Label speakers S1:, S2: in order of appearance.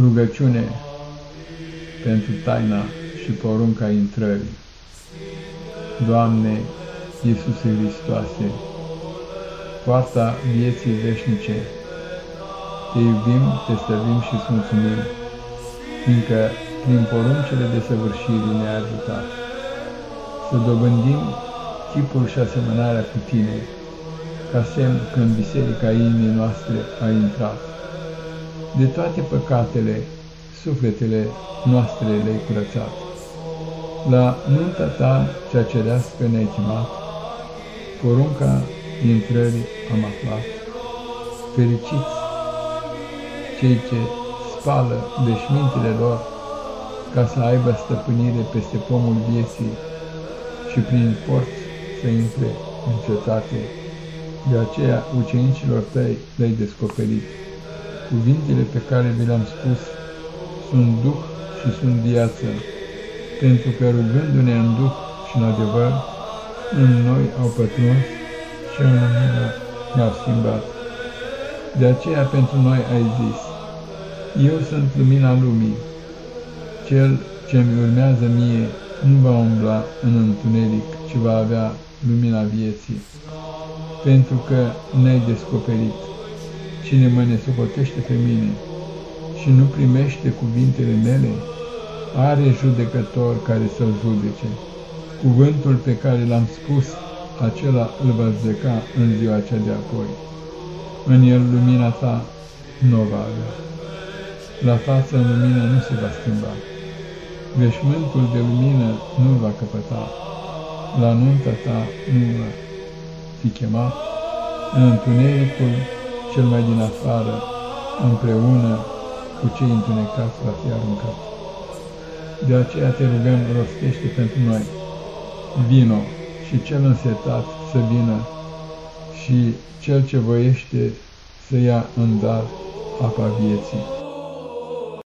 S1: Rugăciune pentru taina și porunca intrării. Doamne Iisuse Hristoase, poarta vieții veșnice, Te iubim, Te stăvim și îți mulțumim, fiindcă prin poruncile de săvârșire ne-ai ajutat să dobândim chipul și asemănarea cu Tine, ca semn că în biserica inimii noastre ai intrat de toate păcatele, sufletele noastre le-ai curățat. La nunta ta cea cerească ne-ai chemat, porunca intrării am aflat. Fericiți cei ce spală deșmintele lor, ca să aibă stăpânire peste pomul vieții și prin porți să intre în cetate. De aceea ucenicilor tăi le-ai descoperit. Cuvintele pe care vi le-am spus sunt duh și sunt viață, pentru că rugându-ne în duh și în adevăr, în noi au pătruns și în lumină ne-au schimbat. De aceea pentru noi ai zis, Eu sunt lumina lumii, cel ce mi urmează mie nu va umbla în întuneric, ci va avea lumina vieții, pentru că ne-ai descoperit Cine mă nesocotește pe mine și nu primește cuvintele mele, are judecător care să-l judece. Cuvântul pe care l-am spus, acela îl va judeca în ziua cea de apoi. În el lumina ta nu va avea. La față în lumină nu se va schimba. Veșmântul de lumină nu va căpăta. La nunta ta nu va fi chemat. În întunericul cel mai din afară, împreună cu cei întunecați va fi aruncat. De aceea te rugăm, rostește pentru noi, vino și cel însetat să vină și cel ce voiește să ia în dar apa vieții.